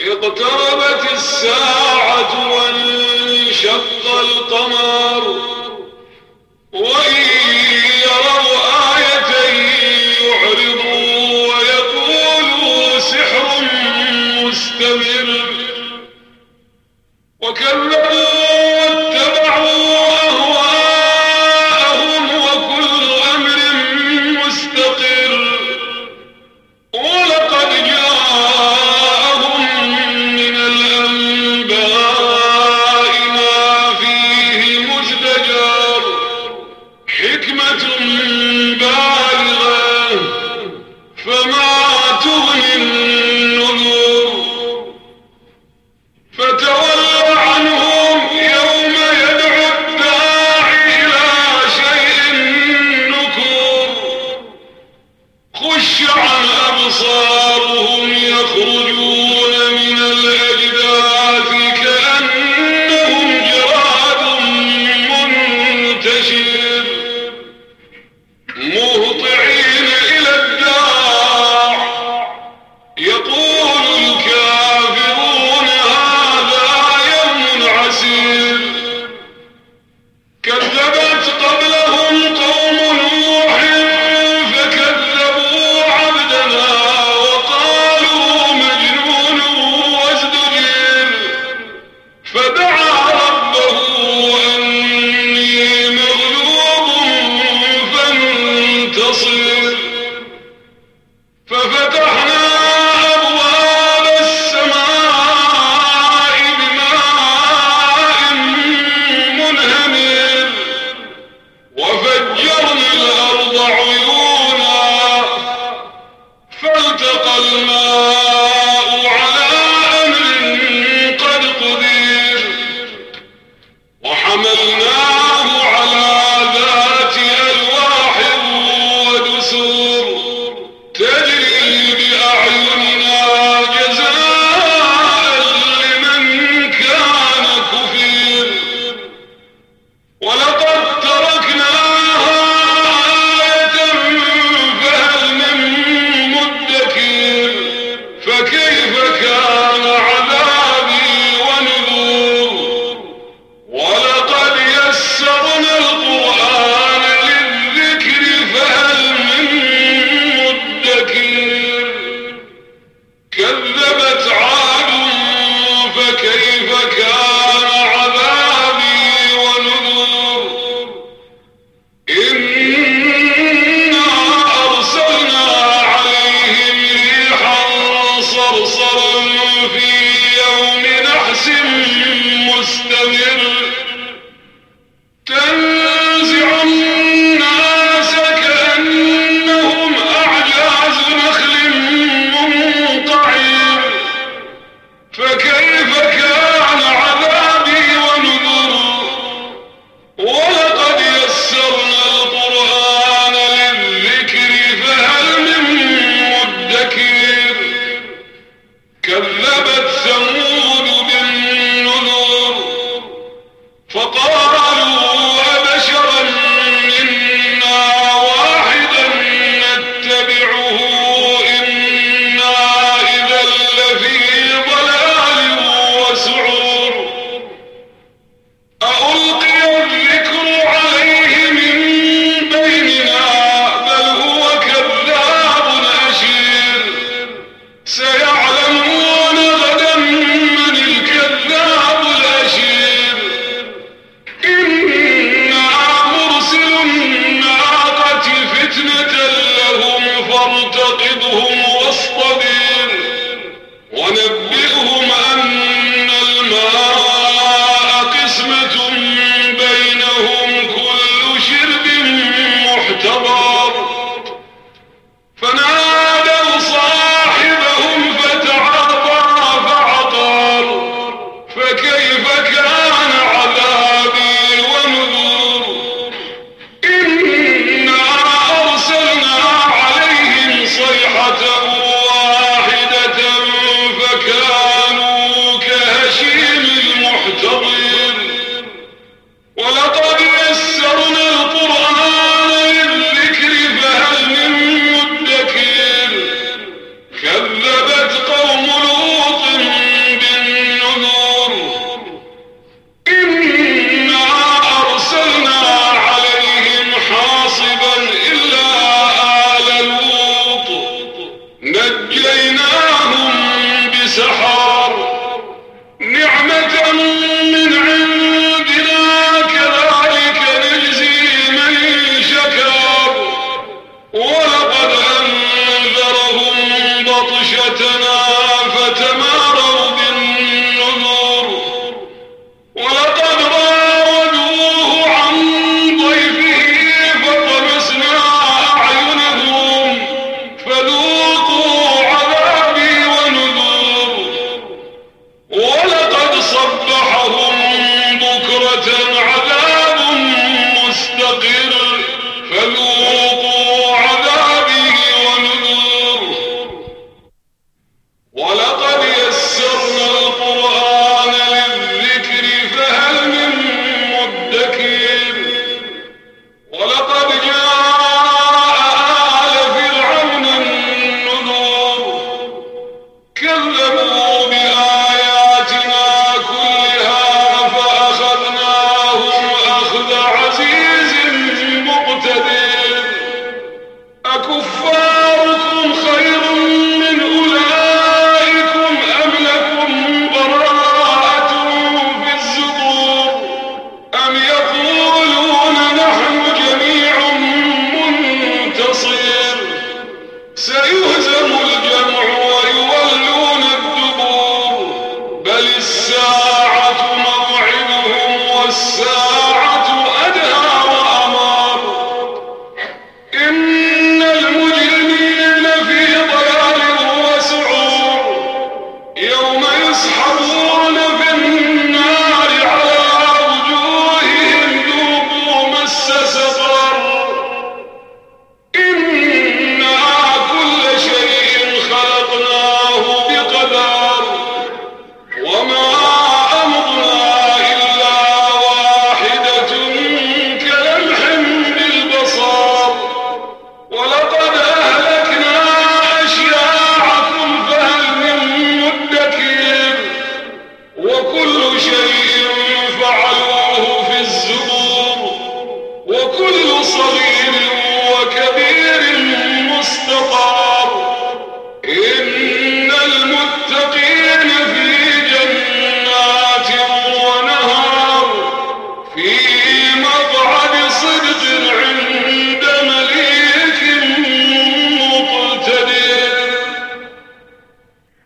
اقتربت الساعة وانشق القمر. مبصرا في يوم نحس مستمر. say, oh, كذبوا